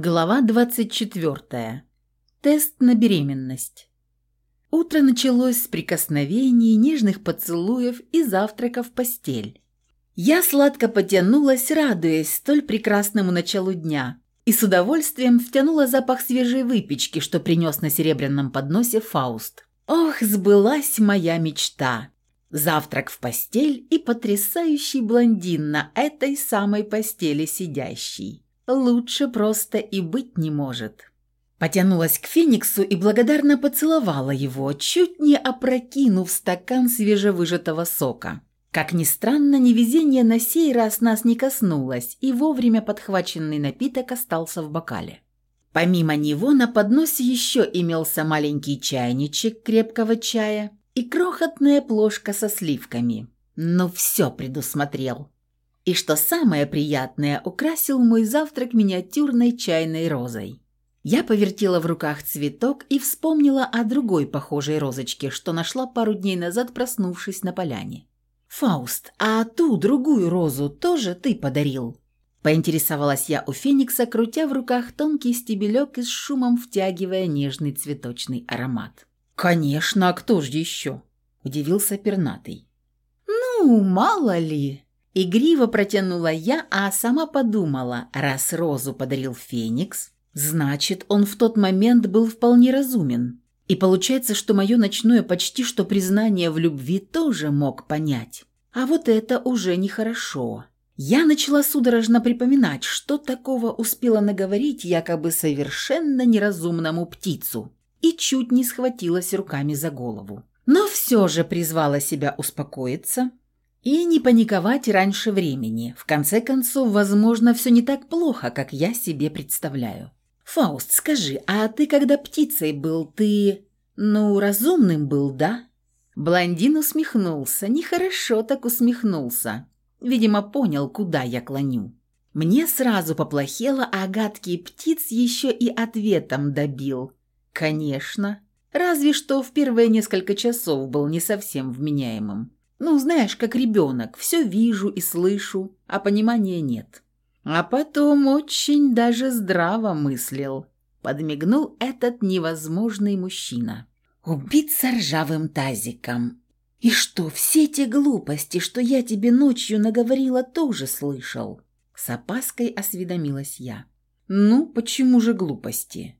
Глава 24. Тест на беременность. Утро началось с прикосновений, нежных поцелуев и завтрака в постель. Я сладко потянулась, радуясь столь прекрасному началу дня, и с удовольствием втянула запах свежей выпечки, что принес на серебряном подносе Фауст. Ох, сбылась моя мечта! Завтрак в постель и потрясающий блондин на этой самой постели сидящий. Лучше просто и быть не может. Потянулась к Фениксу и благодарно поцеловала его, чуть не опрокинув стакан свежевыжатого сока. Как ни странно, невезение на сей раз нас не коснулось, и вовремя подхваченный напиток остался в бокале. Помимо него на подносе еще имелся маленький чайничек крепкого чая и крохотная плошка со сливками. Но все предусмотрел. И что самое приятное, украсил мой завтрак миниатюрной чайной розой. Я повертела в руках цветок и вспомнила о другой похожей розочке, что нашла пару дней назад, проснувшись на поляне. «Фауст, а ту другую розу тоже ты подарил?» Поинтересовалась я у Феникса, крутя в руках тонкий стебелек и с шумом втягивая нежный цветочный аромат. «Конечно, а кто же еще?» – удивился пернатый. «Ну, мало ли!» Игриво протянула я, а сама подумала, раз розу подарил Феникс, значит, он в тот момент был вполне разумен. И получается, что мое ночное почти что признание в любви тоже мог понять. А вот это уже нехорошо. Я начала судорожно припоминать, что такого успела наговорить якобы совершенно неразумному птицу, и чуть не схватилась руками за голову. Но все же призвала себя успокоиться и не паниковать раньше времени. В конце концов, возможно, все не так плохо, как я себе представляю. «Фауст, скажи, а ты когда птицей был, ты... ну, разумным был, да?» Блондин усмехнулся, нехорошо так усмехнулся. Видимо, понял, куда я клоню. Мне сразу поплохело, а гадкий птиц еще и ответом добил. Конечно. Разве что в первые несколько часов был не совсем вменяемым. Ну, знаешь, как ребенок, все вижу и слышу, а понимания нет. А потом очень даже здраво мыслил. Подмигнул этот невозможный мужчина. Убиться ржавым тазиком. И что, все те глупости, что я тебе ночью наговорила, тоже слышал? С опаской осведомилась я. Ну, почему же глупости?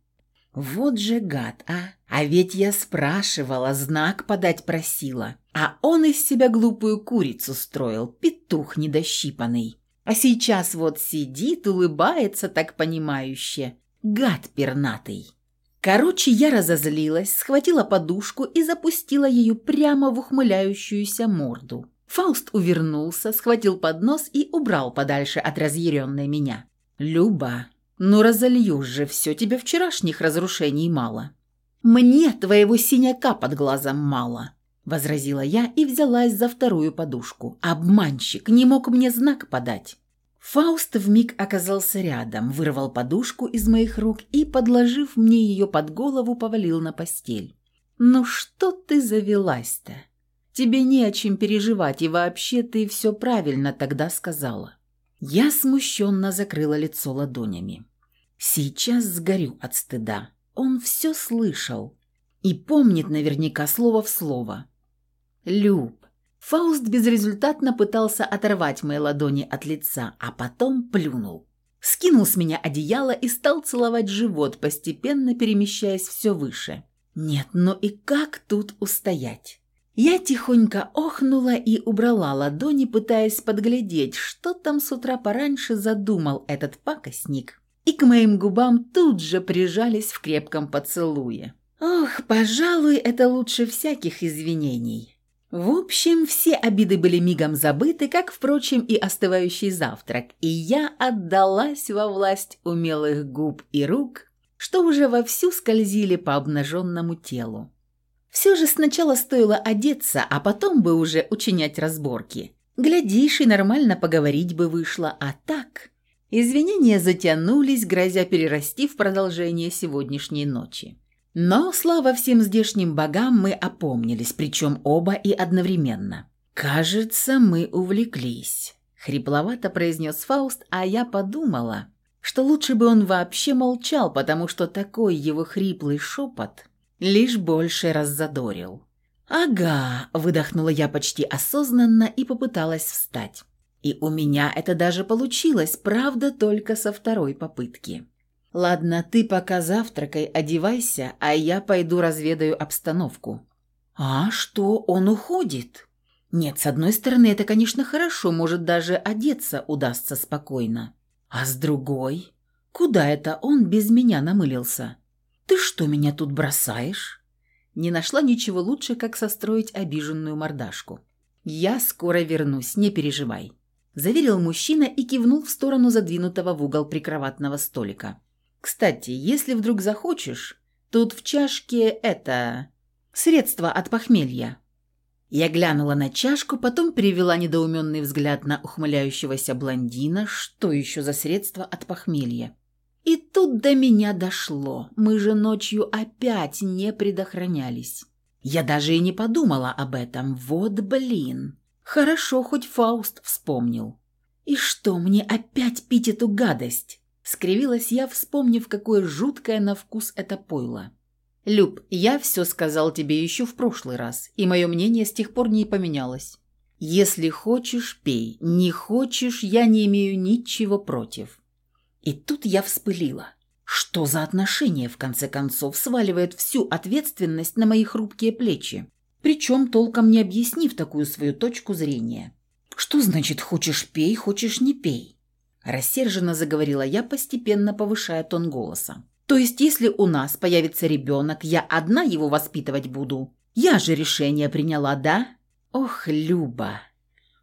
Вот же гад, а! А ведь я спрашивала, знак подать просила. А он из себя глупую курицу строил, петух недощипанный. А сейчас вот сидит, улыбается так понимающе. Гад пернатый. Короче, я разозлилась, схватила подушку и запустила ее прямо в ухмыляющуюся морду. Фауст увернулся, схватил поднос и убрал подальше от разъяренной меня. «Люба, ну разольешь же все, тебе вчерашних разрушений мало». «Мне твоего синяка под глазом мало», возразила я и взялась за вторую подушку. Обманщик не мог мне знак подать. Фауст вмиг оказался рядом, вырвал подушку из моих рук и, подложив мне ее под голову, повалил на постель. «Ну что ты завелась-то? Тебе не о чем переживать, и вообще ты все правильно тогда сказала». Я смущенно закрыла лицо ладонями. Сейчас сгорю от стыда. Он все слышал и помнит наверняка слово в слово. Люб. Фауст безрезультатно пытался оторвать мои ладони от лица, а потом плюнул. Скинул с меня одеяло и стал целовать живот, постепенно перемещаясь все выше. Нет, ну и как тут устоять? Я тихонько охнула и убрала ладони, пытаясь подглядеть, что там с утра пораньше задумал этот пакостник. И к моим губам тут же прижались в крепком поцелуе. Ох, пожалуй, это лучше всяких извинений. В общем, все обиды были мигом забыты, как, впрочем, и остывающий завтрак, и я отдалась во власть умелых губ и рук, что уже вовсю скользили по обнаженному телу. Все же сначала стоило одеться, а потом бы уже учинять разборки. Глядишь, и нормально поговорить бы вышло, а так... Извинения затянулись, грозя перерасти в продолжение сегодняшней ночи. Но, слава всем здешним богам, мы опомнились, причем оба и одновременно. «Кажется, мы увлеклись», — хрипловато произнес Фауст, а я подумала, что лучше бы он вообще молчал, потому что такой его хриплый шепот лишь больше раззадорил. «Ага», – выдохнула я почти осознанно и попыталась встать. И у меня это даже получилось, правда, только со второй попытки. «Ладно, ты пока завтракай, одевайся, а я пойду разведаю обстановку». «А что, он уходит?» «Нет, с одной стороны, это, конечно, хорошо, может, даже одеться удастся спокойно. А с другой? Куда это он без меня намылился? Ты что, меня тут бросаешь?» Не нашла ничего лучше, как состроить обиженную мордашку. «Я скоро вернусь, не переживай», – заверил мужчина и кивнул в сторону задвинутого в угол прикроватного столика. «Кстати, если вдруг захочешь, тут в чашке это... средство от похмелья». Я глянула на чашку, потом перевела недоуменный взгляд на ухмыляющегося блондина. Что еще за средство от похмелья? И тут до меня дошло. Мы же ночью опять не предохранялись. Я даже и не подумала об этом. Вот блин. Хорошо, хоть Фауст вспомнил. И что, мне опять пить эту гадость? Скривилась я, вспомнив, какое жуткое на вкус это пойло. «Люб, я все сказал тебе еще в прошлый раз, и мое мнение с тех пор не поменялось. Если хочешь, пей, не хочешь, я не имею ничего против». И тут я вспылила. Что за отношение, в конце концов, сваливает всю ответственность на мои хрупкие плечи? Причем толком не объяснив такую свою точку зрения. «Что значит «хочешь пей, хочешь не пей»?» Рассерженно заговорила я, постепенно повышая тон голоса. То есть, если у нас появится ребенок, я одна его воспитывать буду? Я же решение приняла, да? Ох, Люба.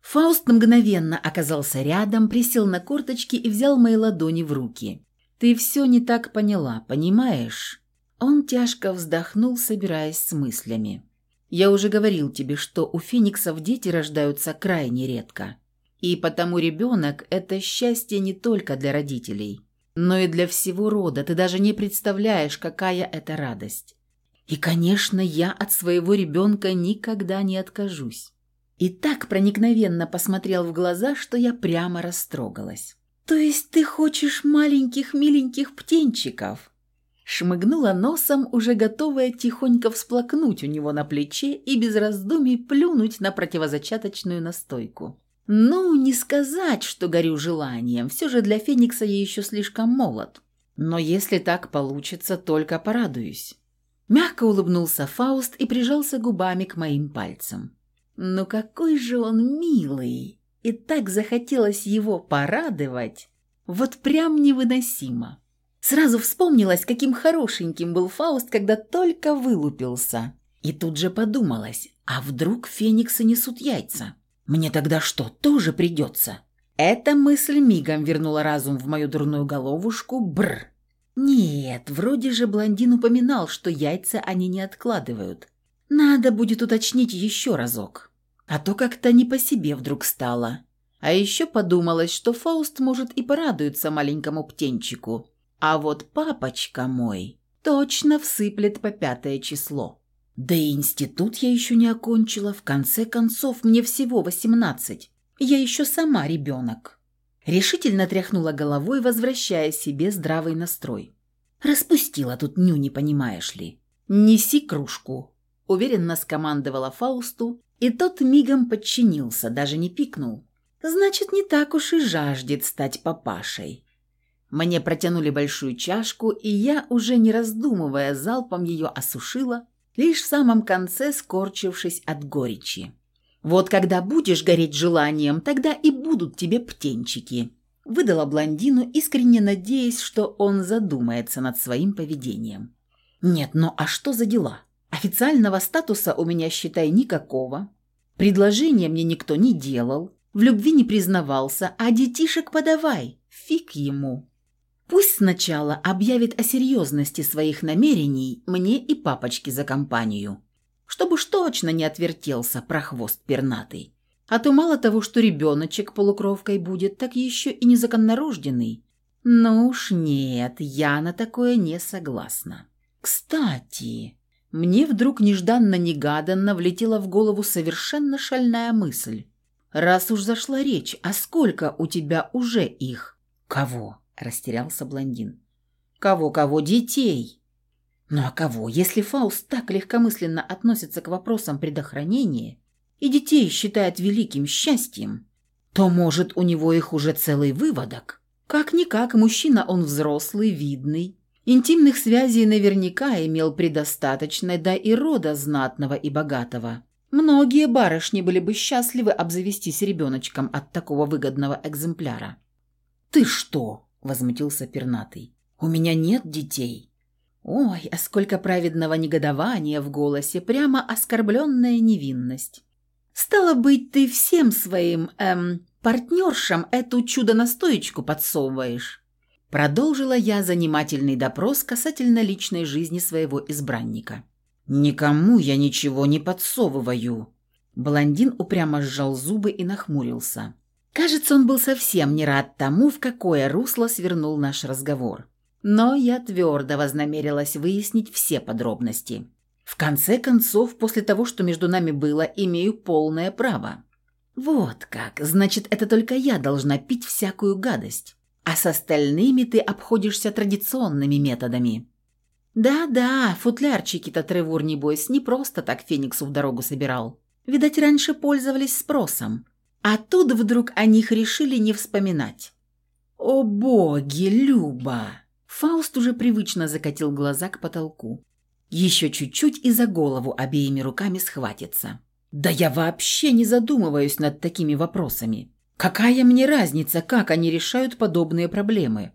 Фауст мгновенно оказался рядом, присел на корточки и взял мои ладони в руки. Ты все не так поняла, понимаешь? Он тяжко вздохнул, собираясь с мыслями. Я уже говорил тебе, что у фениксов дети рождаются крайне редко. И потому ребенок – это счастье не только для родителей но и для всего рода. Ты даже не представляешь, какая это радость. И, конечно, я от своего ребенка никогда не откажусь. И так проникновенно посмотрел в глаза, что я прямо растрогалась. «То есть ты хочешь маленьких миленьких птенчиков?» Шмыгнула носом, уже готовая тихонько всплакнуть у него на плече и без раздумий плюнуть на противозачаточную настойку. Ну, не сказать, что горю желанием, все же для Феникса я еще слишком молод. Но если так получится, только порадуюсь. Мягко улыбнулся Фауст и прижался губами к моим пальцам. Ну какой же он милый! И так захотелось его порадовать. Вот прям невыносимо. Сразу вспомнилось, каким хорошеньким был Фауст, когда только вылупился. И тут же подумалось, а вдруг фениксы несут яйца? Мне тогда что, тоже придется? Эта мысль мигом вернула разум в мою дурную головушку. Бр. Нет, вроде же блондин упоминал, что яйца они не откладывают. Надо будет уточнить еще разок. А то как-то не по себе вдруг стало. А еще подумалось, что Фауст может и порадуется маленькому птенчику. А вот папочка мой точно всыплет по пятое число. Да и институт я еще не окончила. В конце концов, мне всего восемнадцать. Я еще сама ребенок. Решительно тряхнула головой, возвращая себе здравый настрой. Распустила тут нюни, понимаешь ли. «Неси кружку», — уверенно скомандовала Фаусту, и тот мигом подчинился, даже не пикнул. «Значит, не так уж и жаждет стать папашей». Мне протянули большую чашку, и я, уже не раздумывая, залпом ее осушила, лишь в самом конце скорчившись от горечи. «Вот когда будешь гореть желанием, тогда и будут тебе птенчики», выдала блондину, искренне надеясь, что он задумается над своим поведением. «Нет, ну а что за дела? Официального статуса у меня, считай, никакого. Предложения мне никто не делал, в любви не признавался, а детишек подавай, фиг ему». Пусть сначала объявит о серьезности своих намерений мне и папочке за компанию, чтобы уж точно не отвертелся прохвост пернатый. А то мало того, что ребеночек полукровкой будет, так еще и незаконнорожденный. Ну уж нет, я на такое не согласна. Кстати, мне вдруг нежданно-негаданно влетела в голову совершенно шальная мысль. Раз уж зашла речь, а сколько у тебя уже их? Кого? – растерялся блондин. «Кого-кого? Детей!» «Ну а кого, если Фауст так легкомысленно относится к вопросам предохранения и детей считает великим счастьем, то, может, у него их уже целый выводок? Как-никак, мужчина он взрослый, видный, интимных связей наверняка имел предостаточно, да и рода знатного и богатого. Многие барышни были бы счастливы обзавестись ребеночком от такого выгодного экземпляра. «Ты что?» – возмутился пернатый. «У меня нет детей». Ой, а сколько праведного негодования в голосе, прямо оскорбленная невинность. Стало быть, ты всем своим, эм, партнершам эту чудо-настоечку подсовываешь. Продолжила я занимательный допрос касательно личной жизни своего избранника. «Никому я ничего не подсовываю». Блондин упрямо сжал зубы и нахмурился. Кажется, он был совсем не рад тому, в какое русло свернул наш разговор но я твердо вознамерилась выяснить все подробности. В конце концов, после того, что между нами было, имею полное право. Вот как, значит, это только я должна пить всякую гадость, а с остальными ты обходишься традиционными методами. Да-да, футлярчики-то Тревор, небось, не просто так Фениксу в дорогу собирал. Видать, раньше пользовались спросом. А тут вдруг о них решили не вспоминать. «О боги, Люба!» Фауст уже привычно закатил глаза к потолку. Еще чуть-чуть и за голову обеими руками схватится. Да я вообще не задумываюсь над такими вопросами. Какая мне разница, как они решают подобные проблемы?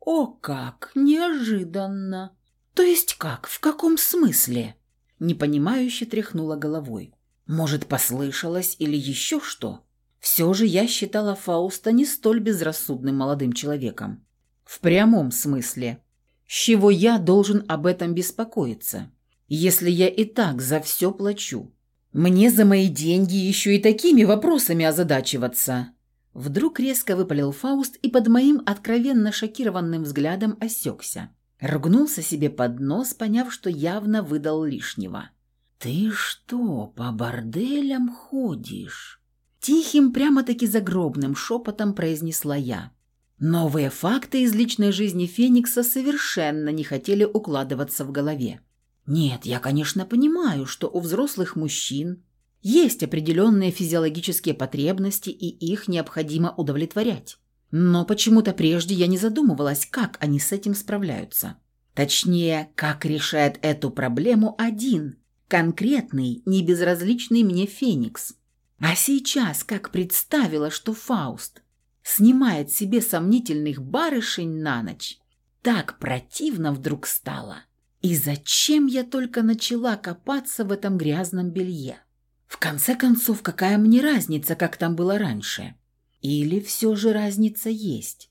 О как, неожиданно. То есть как, в каком смысле? Непонимающе тряхнула головой. Может, послышалось или еще что? Все же я считала Фауста не столь безрассудным молодым человеком. В прямом смысле. С чего я должен об этом беспокоиться, если я и так за все плачу? Мне за мои деньги еще и такими вопросами озадачиваться. Вдруг резко выпалил Фауст и под моим откровенно шокированным взглядом осекся. Ругнулся себе под нос, поняв, что явно выдал лишнего. «Ты что, по борделям ходишь?» Тихим, прямо-таки загробным шепотом произнесла я. Новые факты из личной жизни Феникса совершенно не хотели укладываться в голове. Нет, я, конечно, понимаю, что у взрослых мужчин есть определенные физиологические потребности, и их необходимо удовлетворять. Но почему-то прежде я не задумывалась, как они с этим справляются. Точнее, как решает эту проблему один, конкретный, небезразличный мне Феникс. А сейчас, как представила, что Фауст снимает себе сомнительных барышень на ночь. Так противно вдруг стало. И зачем я только начала копаться в этом грязном белье? В конце концов, какая мне разница, как там было раньше? Или все же разница есть?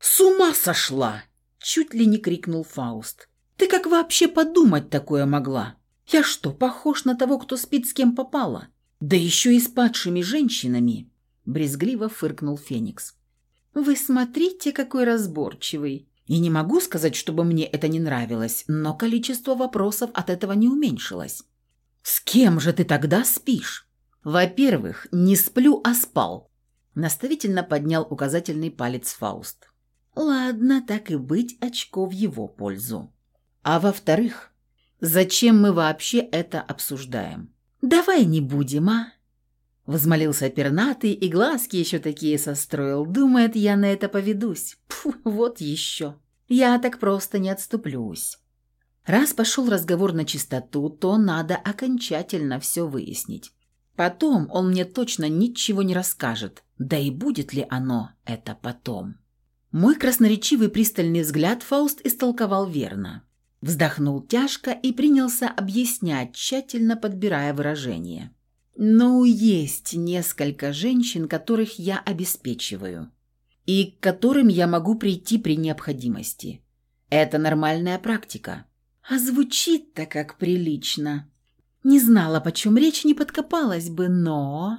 «С ума сошла!» — чуть ли не крикнул Фауст. «Ты как вообще подумать такое могла? Я что, похож на того, кто спит с кем попало? Да еще и с падшими женщинами!» брезгливо фыркнул Феникс. «Вы смотрите, какой разборчивый!» И не могу сказать, чтобы мне это не нравилось, но количество вопросов от этого не уменьшилось. «С кем же ты тогда спишь?» «Во-первых, не сплю, а спал», – наставительно поднял указательный палец Фауст. «Ладно, так и быть, очко в его пользу. А во-вторых, зачем мы вообще это обсуждаем? Давай не будем, а?» Возмолился пернатый и глазки еще такие состроил. Думает, я на это поведусь. Пфу, вот еще. Я так просто не отступлюсь. Раз пошел разговор на чистоту, то надо окончательно все выяснить. Потом он мне точно ничего не расскажет. Да и будет ли оно это потом? Мой красноречивый пристальный взгляд Фауст истолковал верно. Вздохнул тяжко и принялся объяснять, тщательно подбирая выражение. Ну, есть несколько женщин, которых я обеспечиваю, и к которым я могу прийти при необходимости. Это нормальная практика. А звучит-то как прилично. Не знала, почем речь, не подкопалась бы, но...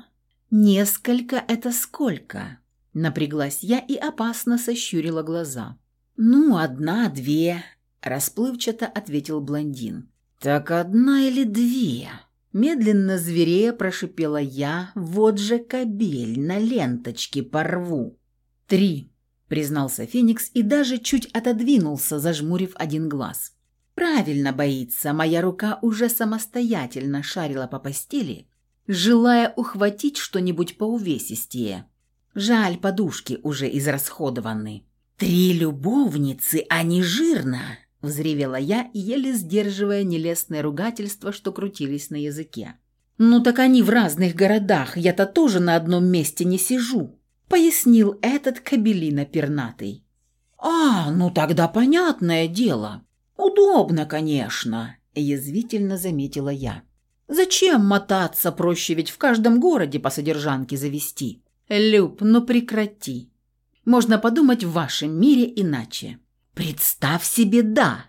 Несколько — это сколько? Напряглась я и опасно сощурила глаза. «Ну, одна, две», — расплывчато ответил блондин. «Так одна или две?» Медленно зверея прошипела я, вот же кобель, на ленточке порву. Три. признался Феникс и даже чуть отодвинулся, зажмурив один глаз. Правильно боится, моя рука уже самостоятельно шарила по постели, желая ухватить что-нибудь поувесистее. Жаль, подушки уже израсходованы. «Три любовницы, а не жирно!» – взревела я, еле сдерживая нелестное ругательство, что крутились на языке. «Ну так они в разных городах, я-то тоже на одном месте не сижу», – пояснил этот кабелина пернатый. «А, ну тогда понятное дело. Удобно, конечно», – язвительно заметила я. «Зачем мотаться, проще ведь в каждом городе по содержанке завести?» «Люб, ну прекрати. Можно подумать в вашем мире иначе». «Представь себе, да!»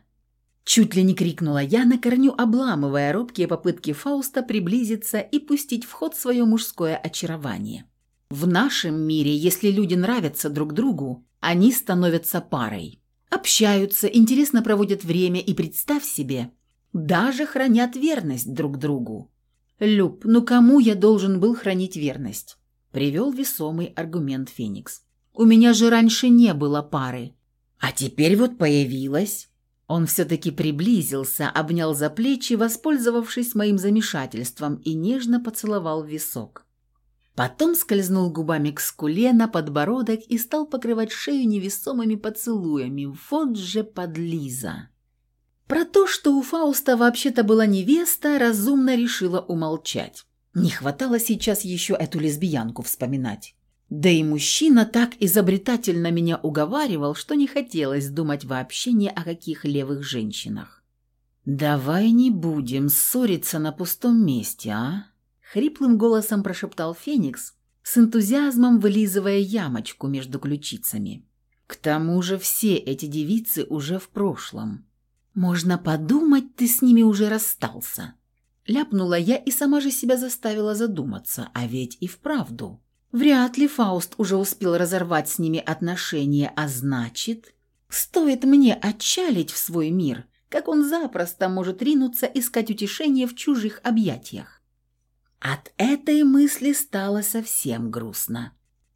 Чуть ли не крикнула я на корню, обламывая робкие попытки Фауста приблизиться и пустить в ход свое мужское очарование. В нашем мире, если люди нравятся друг другу, они становятся парой. Общаются, интересно проводят время и, представь себе, даже хранят верность друг другу. «Люб, ну кому я должен был хранить верность?» Привел весомый аргумент Феникс. «У меня же раньше не было пары. А теперь вот появилась». Он все-таки приблизился, обнял за плечи, воспользовавшись моим замешательством, и нежно поцеловал висок. Потом скользнул губами к скуле на подбородок и стал покрывать шею невесомыми поцелуями. Вот же подлиза! Про то, что у Фауста вообще-то была невеста, разумно решила умолчать. Не хватало сейчас еще эту лесбиянку вспоминать. Да и мужчина так изобретательно меня уговаривал, что не хотелось думать вообще ни о каких левых женщинах. «Давай не будем ссориться на пустом месте, а?» Хриплым голосом прошептал Феникс, с энтузиазмом вылизывая ямочку между ключицами. «К тому же все эти девицы уже в прошлом. Можно подумать, ты с ними уже расстался». Ляпнула я и сама же себя заставила задуматься, а ведь и вправду. Вряд ли Фауст уже успел разорвать с ними отношения, а значит, стоит мне отчалить в свой мир, как он запросто может ринуться искать утешение в чужих объятиях. От этой мысли стало совсем грустно.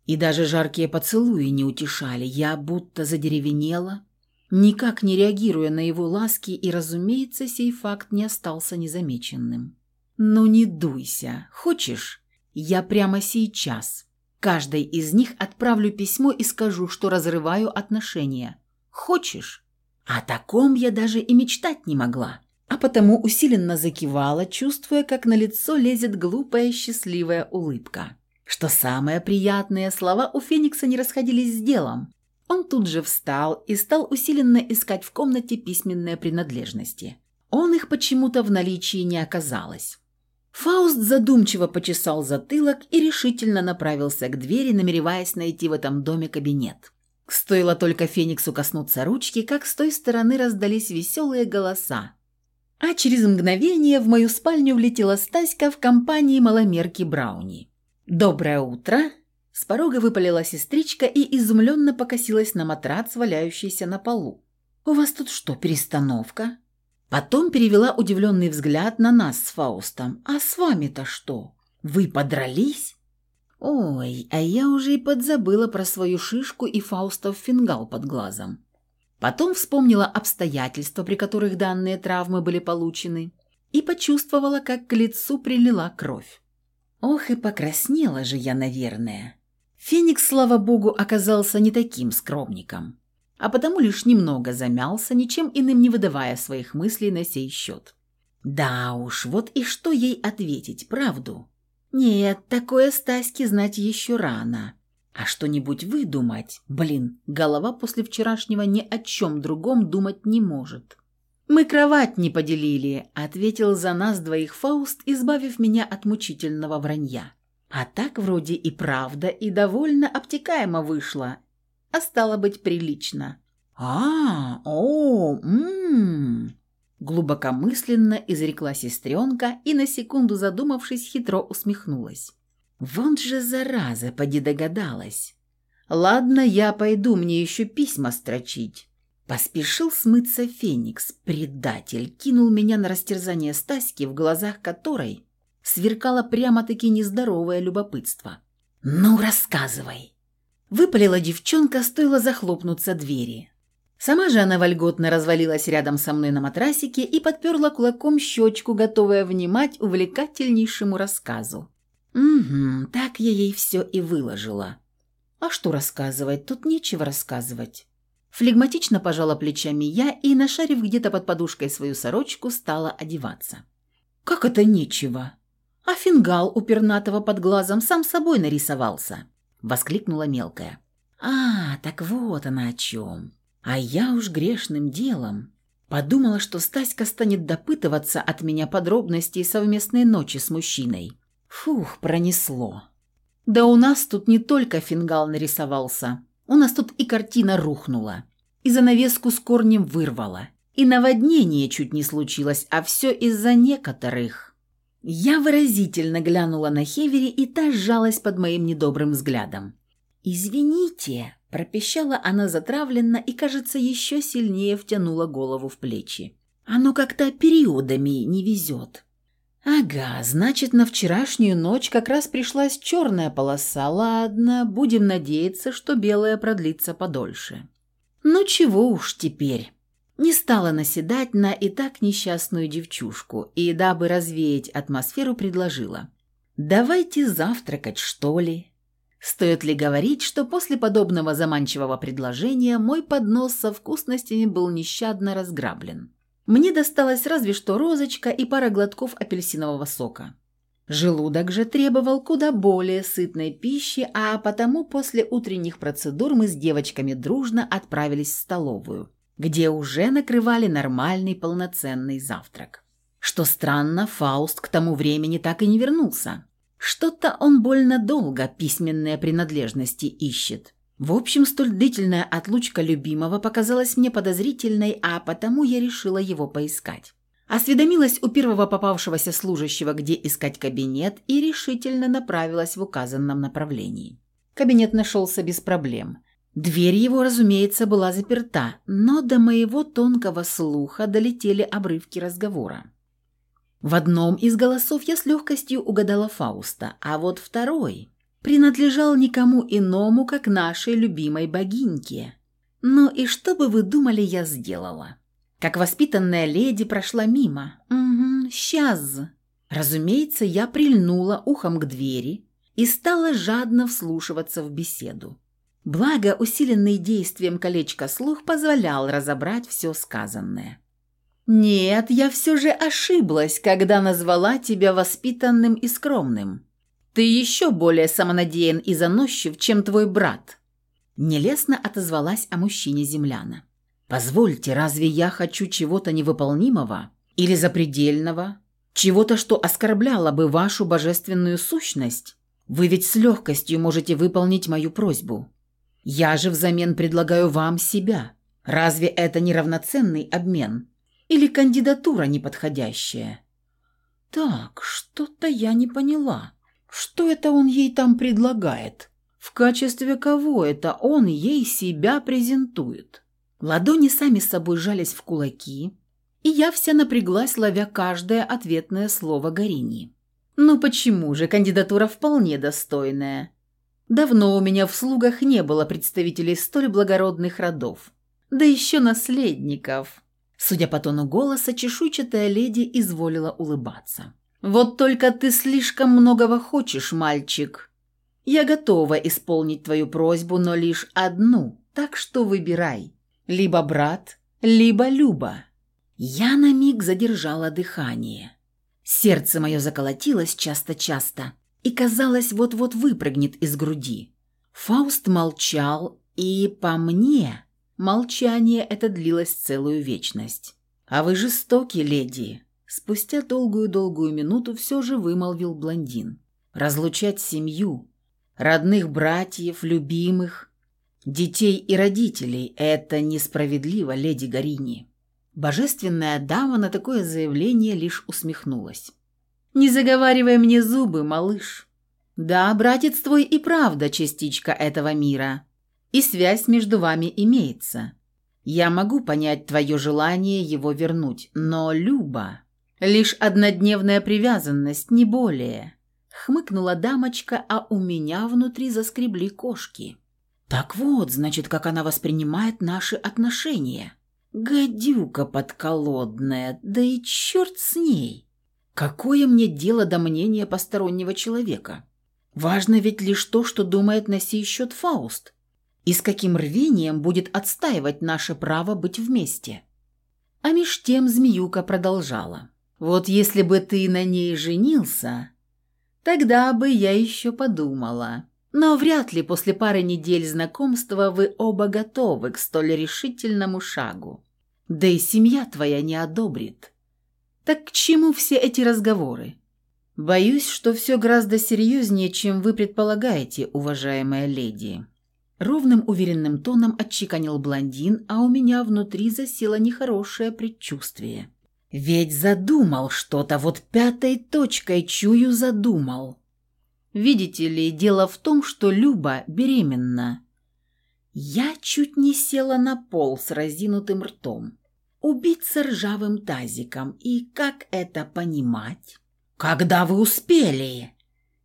И даже жаркие поцелуи не утешали, я будто задеревенела, никак не реагируя на его ласки, и, разумеется, сей факт не остался незамеченным. «Ну не дуйся, хочешь?» Я прямо сейчас каждой из них отправлю письмо и скажу, что разрываю отношения. Хочешь? О таком я даже и мечтать не могла. А потому усиленно закивала, чувствуя, как на лицо лезет глупая счастливая улыбка. Что самое приятное, слова у Феникса не расходились с делом. Он тут же встал и стал усиленно искать в комнате письменные принадлежности. Он их почему-то в наличии не оказалось. Фауст задумчиво почесал затылок и решительно направился к двери, намереваясь найти в этом доме кабинет. Стоило только Фениксу коснуться ручки, как с той стороны раздались веселые голоса. А через мгновение в мою спальню влетела Стаська в компании маломерки Брауни. «Доброе утро!» С порога выпалила сестричка и изумленно покосилась на матрац, валяющийся на полу. «У вас тут что, перестановка?» Потом перевела удивленный взгляд на нас с Фаустом. «А с вами-то что? Вы подрались?» Ой, а я уже и подзабыла про свою шишку и Фаустов фингал под глазом. Потом вспомнила обстоятельства, при которых данные травмы были получены, и почувствовала, как к лицу прилила кровь. Ох, и покраснела же я, наверное. Феникс, слава богу, оказался не таким скромником а потому лишь немного замялся, ничем иным не выдавая своих мыслей на сей счет. Да уж, вот и что ей ответить, правду? Нет, такое Стаське знать еще рано. А что-нибудь выдумать? Блин, голова после вчерашнего ни о чем другом думать не может. «Мы кровать не поделили», — ответил за нас двоих Фауст, избавив меня от мучительного вранья. А так вроде и правда, и довольно обтекаемо вышло, а стало быть прилично. «А, о, ммм...» Глубокомысленно изрекла сестренка и, на секунду задумавшись, хитро усмехнулась. «Вон же зараза, поди догадалась. Ладно, я пойду, мне еще письма строчить». Поспешил смыться Феникс, предатель, кинул меня на растерзание Стаськи, в глазах которой сверкало прямо-таки нездоровое любопытство. «Ну, рассказывай!» Выпалила девчонка, стоило захлопнуться двери. Сама же она вольготно развалилась рядом со мной на матрасике и подперла кулаком щечку, готовая внимать увлекательнейшему рассказу. Угу, так я ей все и выложила. А что рассказывать? Тут нечего рассказывать. Флегматично пожала плечами я и, нашарив где-то под подушкой свою сорочку, стала одеваться. «Как это нечего?» «А фингал у пернатого под глазом сам собой нарисовался», — воскликнула мелкая. «А, так вот она о чем. А я уж грешным делом. Подумала, что Стаська станет допытываться от меня подробностей совместной ночи с мужчиной. Фух, пронесло. Да у нас тут не только фингал нарисовался. У нас тут и картина рухнула. И занавеску с корнем вырвала. И наводнение чуть не случилось, а все из-за некоторых. Я выразительно глянула на Хевери, и та сжалась под моим недобрым взглядом. «Извините», – пропищала она затравленно и, кажется, еще сильнее втянула голову в плечи. «Оно как-то периодами не везет». «Ага, значит, на вчерашнюю ночь как раз пришлась черная полоса. Ладно, будем надеяться, что белая продлится подольше». «Ну чего уж теперь». Не стала наседать на и так несчастную девчушку и, дабы развеять атмосферу, предложила. «Давайте завтракать, что ли?» Стоит ли говорить, что после подобного заманчивого предложения мой поднос со вкусностями был нещадно разграблен? Мне досталось разве что розочка и пара глотков апельсинового сока. Желудок же требовал куда более сытной пищи, а потому после утренних процедур мы с девочками дружно отправились в столовую, где уже накрывали нормальный полноценный завтрак. Что странно, Фауст к тому времени так и не вернулся. Что-то он больно долго письменные принадлежности ищет. В общем, столь длительная отлучка любимого показалась мне подозрительной, а потому я решила его поискать. Осведомилась у первого попавшегося служащего, где искать кабинет, и решительно направилась в указанном направлении. Кабинет нашелся без проблем. Дверь его, разумеется, была заперта, но до моего тонкого слуха долетели обрывки разговора. В одном из голосов я с легкостью угадала Фауста, а вот второй принадлежал никому иному, как нашей любимой богиньке. Ну и что бы вы думали, я сделала? Как воспитанная леди прошла мимо. Угу, сейчас. Разумеется, я прильнула ухом к двери и стала жадно вслушиваться в беседу. Благо, усиленный действием колечка слух позволял разобрать все сказанное. «Нет, я все же ошиблась, когда назвала тебя воспитанным и скромным. Ты еще более самонадеян и заносчив, чем твой брат». Нелестно отозвалась о мужчине земляна. «Позвольте, разве я хочу чего-то невыполнимого или запредельного? Чего-то, что оскорбляло бы вашу божественную сущность? Вы ведь с легкостью можете выполнить мою просьбу. Я же взамен предлагаю вам себя. Разве это не равноценный обмен? Или кандидатура неподходящая?» «Так, что-то я не поняла». Что это он ей там предлагает? В качестве кого это он ей себя презентует? Ладони сами собой жались в кулаки, и я вся напряглась, ловя каждое ответное слово Горини. Ну почему же, кандидатура вполне достойная. Давно у меня в слугах не было представителей столь благородных родов. Да еще наследников. Судя по тону голоса, чешуйчатая леди изволила улыбаться. Вот только ты слишком многого хочешь, мальчик. Я готова исполнить твою просьбу, но лишь одну, так что выбирай. Либо брат, либо Люба». Я на миг задержала дыхание. Сердце мое заколотилось часто-часто и, казалось, вот-вот выпрыгнет из груди. Фауст молчал, и по мне молчание это длилось целую вечность. «А вы жестоки, леди», Спустя долгую-долгую минуту все же вымолвил блондин. «Разлучать семью, родных братьев, любимых, детей и родителей – это несправедливо, леди Горини». Божественная дама на такое заявление лишь усмехнулась. «Не заговаривай мне зубы, малыш. Да, братец твой и правда частичка этого мира, и связь между вами имеется. Я могу понять твое желание его вернуть, но Люба...» Лишь однодневная привязанность, не более. Хмыкнула дамочка, а у меня внутри заскребли кошки. Так вот, значит, как она воспринимает наши отношения. Гадюка подколодная, да и черт с ней. Какое мне дело до мнения постороннего человека? Важно ведь лишь то, что думает на сей счет Фауст. И с каким рвением будет отстаивать наше право быть вместе. А меж тем змеюка продолжала. «Вот если бы ты на ней женился, тогда бы я еще подумала. Но вряд ли после пары недель знакомства вы оба готовы к столь решительному шагу. Да и семья твоя не одобрит. Так к чему все эти разговоры? Боюсь, что все гораздо серьезнее, чем вы предполагаете, уважаемая леди. Ровным уверенным тоном отчеканил блондин, а у меня внутри засело нехорошее предчувствие. Ведь задумал что-то, вот пятой точкой чую задумал. Видите ли, дело в том, что Люба беременна. Я чуть не села на пол с разинутым ртом. Убиться ржавым тазиком. И как это понимать? «Когда вы успели?»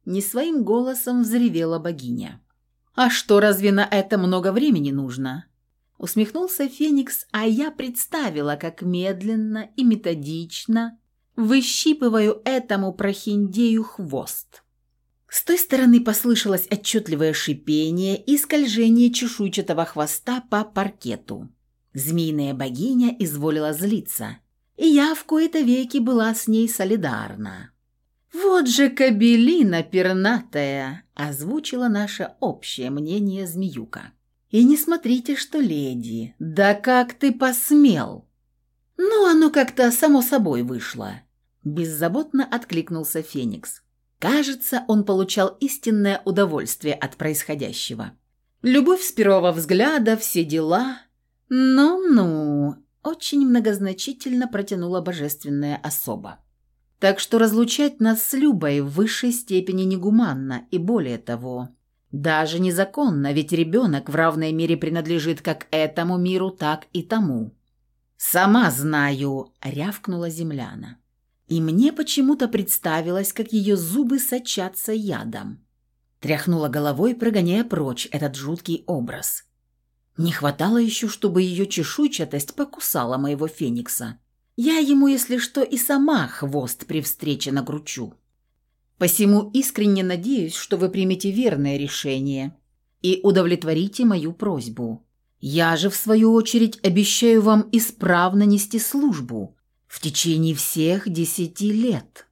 Не своим голосом взревела богиня. «А что, разве на это много времени нужно?» Усмехнулся Феникс, а я представила, как медленно и методично выщипываю этому прохиндею хвост. С той стороны послышалось отчетливое шипение и скольжение чешуйчатого хвоста по паркету. Змеиная богиня изволила злиться, и я в кои-то веки была с ней солидарна. «Вот же кабелина пернатая!» – озвучила наше общее мнение змеюка. «И не смотрите, что леди, да как ты посмел!» «Ну, оно как-то само собой вышло», – беззаботно откликнулся Феникс. Кажется, он получал истинное удовольствие от происходящего. Любовь с первого взгляда, все дела. Ну-ну, очень многозначительно протянула божественная особа. Так что разлучать нас с Любой в высшей степени негуманно и более того, даже незаконно, ведь ребенок в равной мере принадлежит как этому миру, так и тому. «Сама знаю», — рявкнула земляна и мне почему-то представилось, как ее зубы сочатся ядом. Тряхнула головой, прогоняя прочь этот жуткий образ. Не хватало еще, чтобы ее чешуйчатость покусала моего феникса. Я ему, если что, и сама хвост при встрече накручу. Посему искренне надеюсь, что вы примете верное решение и удовлетворите мою просьбу. Я же, в свою очередь, обещаю вам исправно нести службу, в течение всех десяти лет.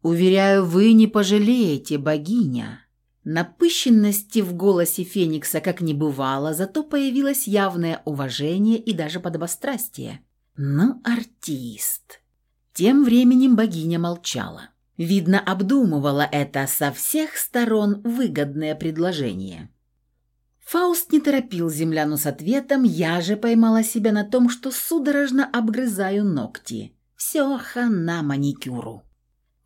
Уверяю, вы не пожалеете, богиня». Напыщенности в голосе Феникса как не бывало, зато появилось явное уважение и даже подобострастие. «Ну, артист!» Тем временем богиня молчала. Видно, обдумывала это со всех сторон выгодное предложение. Фауст не торопил земляну с ответом, я же поймала себя на том, что судорожно обгрызаю ногти. Все хана маникюру.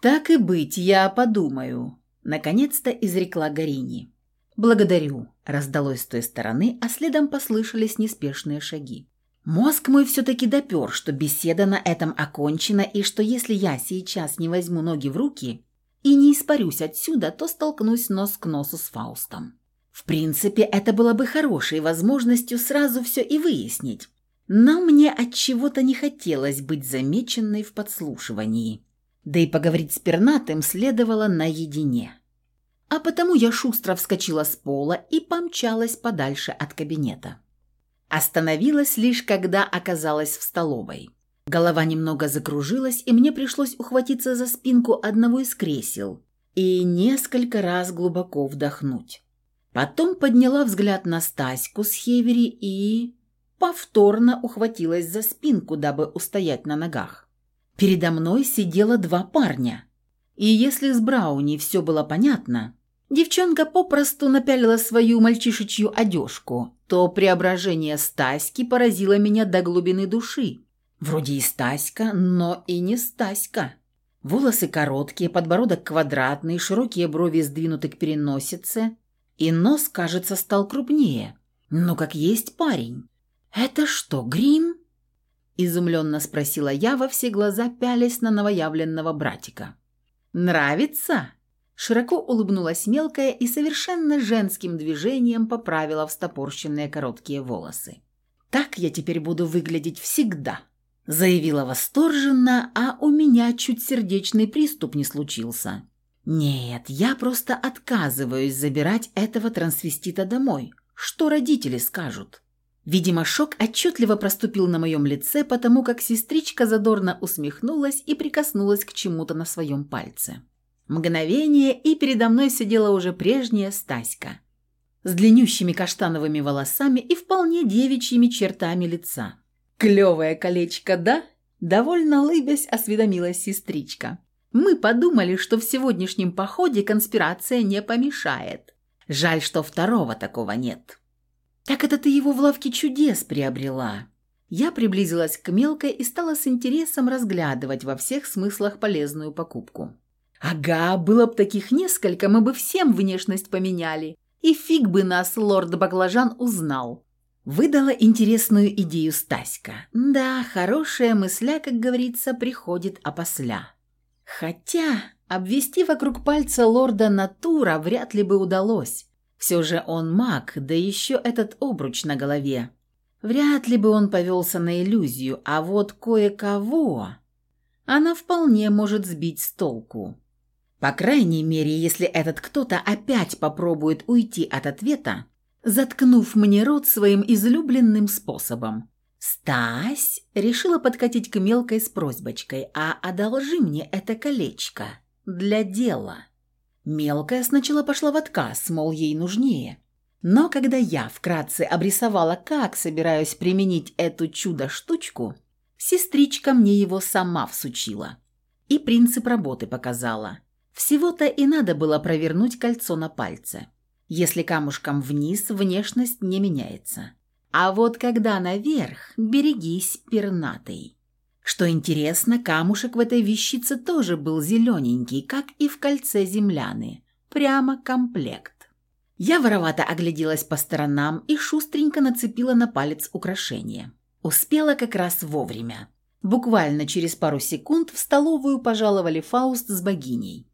«Так и быть, я подумаю», — наконец-то изрекла Гарини. «Благодарю», — раздалось с той стороны, а следом послышались неспешные шаги. Мозг мой все-таки допер, что беседа на этом окончена, и что если я сейчас не возьму ноги в руки и не испарюсь отсюда, то столкнусь нос к носу с Фаустом. В принципе, это было бы хорошей возможностью сразу все и выяснить. Но мне от чего-то не хотелось быть замеченной в подслушивании. Да и поговорить с пернатым следовало наедине. А потому я шустро вскочила с пола и помчалась подальше от кабинета. Остановилась лишь, когда оказалась в столовой. Голова немного закружилась, и мне пришлось ухватиться за спинку одного из кресел и несколько раз глубоко вдохнуть. Потом подняла взгляд на Стаську с Хевери и повторно ухватилась за спинку, дабы устоять на ногах. Передо мной сидело два парня. И если с Брауни все было понятно, девчонка попросту напялила свою мальчишечью одежку, то преображение Стаськи поразило меня до глубины души. Вроде и Стаська, но и не Стаська. Волосы короткие, подбородок квадратный, широкие брови сдвинуты к переносице, и нос, кажется, стал крупнее. Но как есть парень. «Это что, грим?» – изумленно спросила я во все глаза, пялясь на новоявленного братика. «Нравится?» Широко улыбнулась мелкая и совершенно женским движением поправила встопорщенные короткие волосы. «Так я теперь буду выглядеть всегда», – заявила восторженно, а у меня чуть сердечный приступ не случился. «Нет, я просто отказываюсь забирать этого трансвестита домой. Что родители скажут?» Видимо, шок отчетливо проступил на моем лице, потому как сестричка задорно усмехнулась и прикоснулась к чему-то на своем пальце. Мгновение, и передо мной сидела уже прежняя Стаська. С длиннющими каштановыми волосами и вполне девичьими чертами лица. «Клевое колечко, да?» Довольно лыбясь, осведомилась сестричка. «Мы подумали, что в сегодняшнем походе конспирация не помешает. Жаль, что второго такого нет». «Так это ты его в лавке чудес приобрела?» Я приблизилась к мелкой и стала с интересом разглядывать во всех смыслах полезную покупку. «Ага, было б таких несколько, мы бы всем внешность поменяли. И фиг бы нас лорд Баклажан узнал». Выдала интересную идею Стаська. Да, хорошая мысля, как говорится, приходит опосля. Хотя обвести вокруг пальца лорда Натура вряд ли бы удалось. Все же он маг, да еще этот обруч на голове. Вряд ли бы он повелся на иллюзию, а вот кое-кого она вполне может сбить с толку. По крайней мере, если этот кто-то опять попробует уйти от ответа, заткнув мне рот своим излюбленным способом. «Стась!» – решила подкатить к мелкой с просьбочкой, «а одолжи мне это колечко для дела». Мелкая сначала пошла в отказ, мол, ей нужнее. Но когда я вкратце обрисовала, как собираюсь применить эту чудо-штучку, сестричка мне его сама всучила. И принцип работы показала. Всего-то и надо было провернуть кольцо на пальце. Если камушком вниз, внешность не меняется. А вот когда наверх, берегись, пернатый. Что интересно, камушек в этой вещице тоже был зелененький, как и в кольце земляны. Прямо комплект. Я воровато огляделась по сторонам и шустренько нацепила на палец украшение. Успела как раз вовремя. Буквально через пару секунд в столовую пожаловали Фауст с богиней.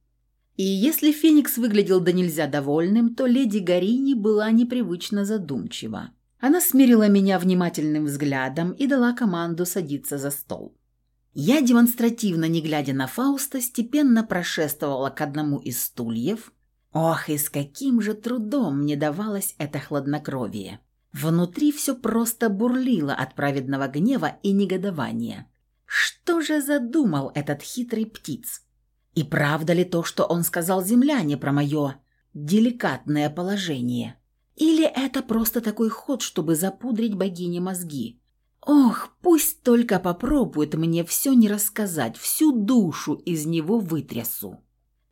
И если Феникс выглядел до нельзя довольным, то леди Гарини была непривычно задумчива. Она смирила меня внимательным взглядом и дала команду садиться за стол. Я, демонстративно не глядя на Фауста, степенно прошествовала к одному из стульев. Ох, и с каким же трудом мне давалось это хладнокровие. Внутри все просто бурлило от праведного гнева и негодования. Что же задумал этот хитрый птиц? И правда ли то, что он сказал земляне про мое деликатное положение? Или это просто такой ход, чтобы запудрить богине мозги? Ох, пусть только попробует мне все не рассказать, всю душу из него вытрясу.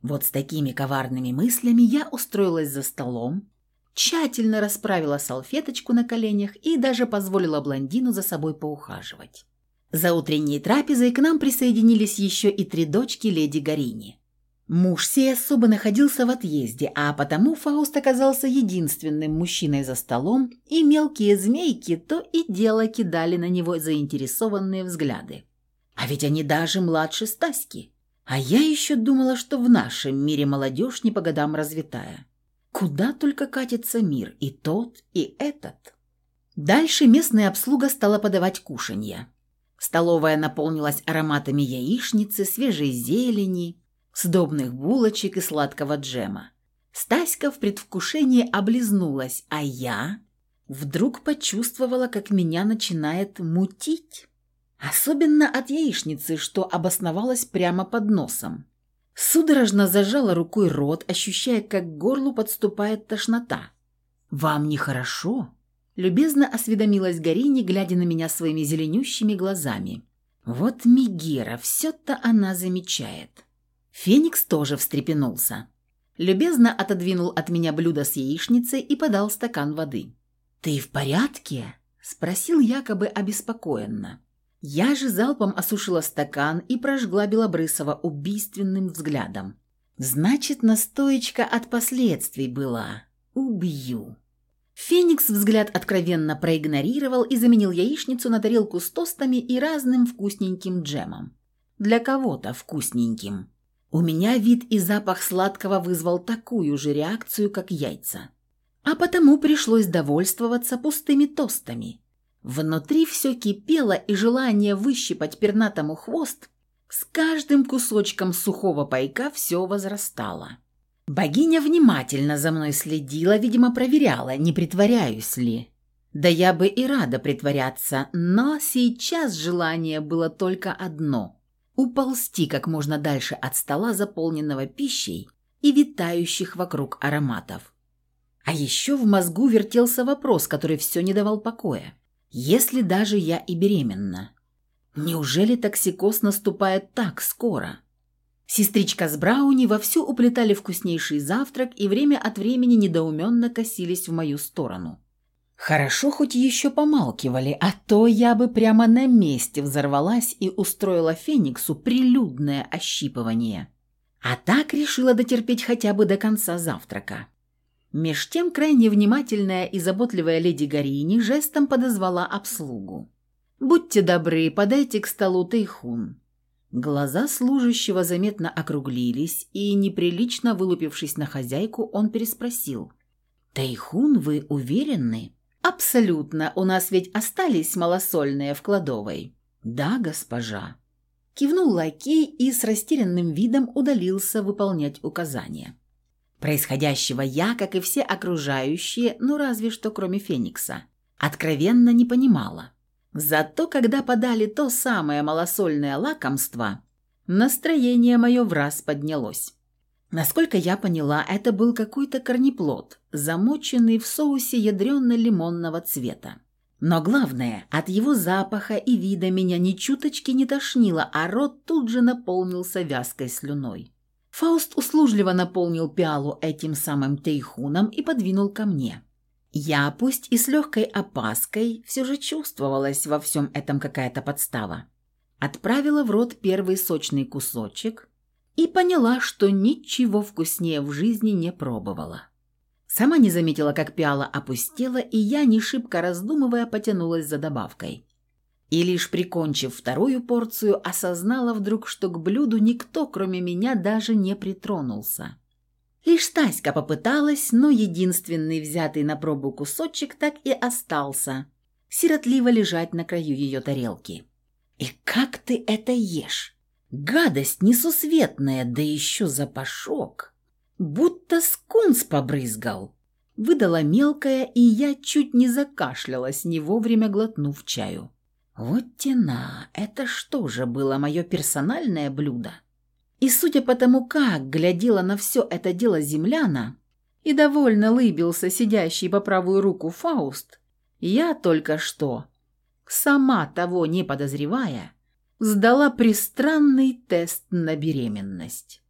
Вот с такими коварными мыслями я устроилась за столом, тщательно расправила салфеточку на коленях и даже позволила блондину за собой поухаживать. За утренней трапезой к нам присоединились еще и три дочки леди Гарини. Муж сей особо находился в отъезде, а потому Фауст оказался единственным мужчиной за столом, и мелкие змейки то и дело кидали на него заинтересованные взгляды. А ведь они даже младше Стаськи. А я еще думала, что в нашем мире молодежь не по годам развитая. Куда только катится мир, и тот, и этот. Дальше местная обслуга стала подавать кушанья. Столовая наполнилась ароматами яичницы, свежей зелени, сдобных булочек и сладкого джема. Стаська в предвкушении облизнулась, а я вдруг почувствовала, как меня начинает мутить. Особенно от яичницы, что обосновалась прямо под носом. Судорожно зажала рукой рот, ощущая, как к горлу подступает тошнота. «Вам нехорошо?» Любезно осведомилась Гарини, глядя на меня своими зеленющими глазами. «Вот Мигера, все-то она замечает». Феникс тоже встрепенулся. Любезно отодвинул от меня блюдо с яичницей и подал стакан воды. «Ты в порядке?» – спросил якобы обеспокоенно. Я же залпом осушила стакан и прожгла Белобрысова убийственным взглядом. «Значит, настоечка от последствий была. Убью». Феникс взгляд откровенно проигнорировал и заменил яичницу на тарелку с тостами и разным вкусненьким джемом. Для кого-то вкусненьким. У меня вид и запах сладкого вызвал такую же реакцию, как яйца. А потому пришлось довольствоваться пустыми тостами. Внутри все кипело, и желание выщипать пернатому хвост с каждым кусочком сухого пайка все возрастало. Богиня внимательно за мной следила, видимо, проверяла, не притворяюсь ли. Да я бы и рада притворяться, но сейчас желание было только одно – уползти как можно дальше от стола, заполненного пищей и витающих вокруг ароматов. А еще в мозгу вертелся вопрос, который все не давал покоя. Если даже я и беременна, неужели токсикоз наступает так скоро? Сестричка с Брауни вовсю уплетали вкуснейший завтрак и время от времени недоуменно косились в мою сторону. Хорошо хоть еще помалкивали, а то я бы прямо на месте взорвалась и устроила Фениксу прилюдное ощипывание. А так решила дотерпеть хотя бы до конца завтрака. Меж тем крайне внимательная и заботливая леди Гарини жестом подозвала обслугу. «Будьте добры, подайте к столу тайхун». Глаза служащего заметно округлились, и, неприлично вылупившись на хозяйку, он переспросил. «Тайхун, вы уверены?» «Абсолютно. У нас ведь остались малосольные в кладовой». «Да, госпожа». Кивнул лакей и с растерянным видом удалился выполнять указания. Происходящего я, как и все окружающие, ну разве что кроме Феникса, откровенно не понимала. Зато когда подали то самое малосольное лакомство, настроение мое в раз поднялось. Насколько я поняла, это был какой-то корнеплод, замоченный в соусе ядрено-лимонного цвета. Но главное, от его запаха и вида меня ни чуточки не тошнило, а рот тут же наполнился вязкой слюной. Фауст услужливо наполнил пиалу этим самым тейхуном и подвинул ко мне. Я, пусть и с легкой опаской, все же чувствовалась во всем этом какая-то подстава. Отправила в рот первый сочный кусочек и поняла, что ничего вкуснее в жизни не пробовала. Сама не заметила, как пиала опустела, и я, не шибко раздумывая, потянулась за добавкой. И лишь прикончив вторую порцию, осознала вдруг, что к блюду никто, кроме меня, даже не притронулся. Лишь Таська попыталась, но единственный взятый на пробу кусочек так и остался, сиротливо лежать на краю ее тарелки. «И как ты это ешь? Гадость несусветная, да еще запашок! Будто скунс побрызгал!» Выдала мелкая, и я чуть не закашлялась, не вовремя глотнув чаю. Вот тена, это что же было мое персональное блюдо? И судя по тому, как глядела на все это дело земляна, и довольно лыбился сидящий по правую руку Фауст, я только что, сама того не подозревая, сдала пристранный тест на беременность.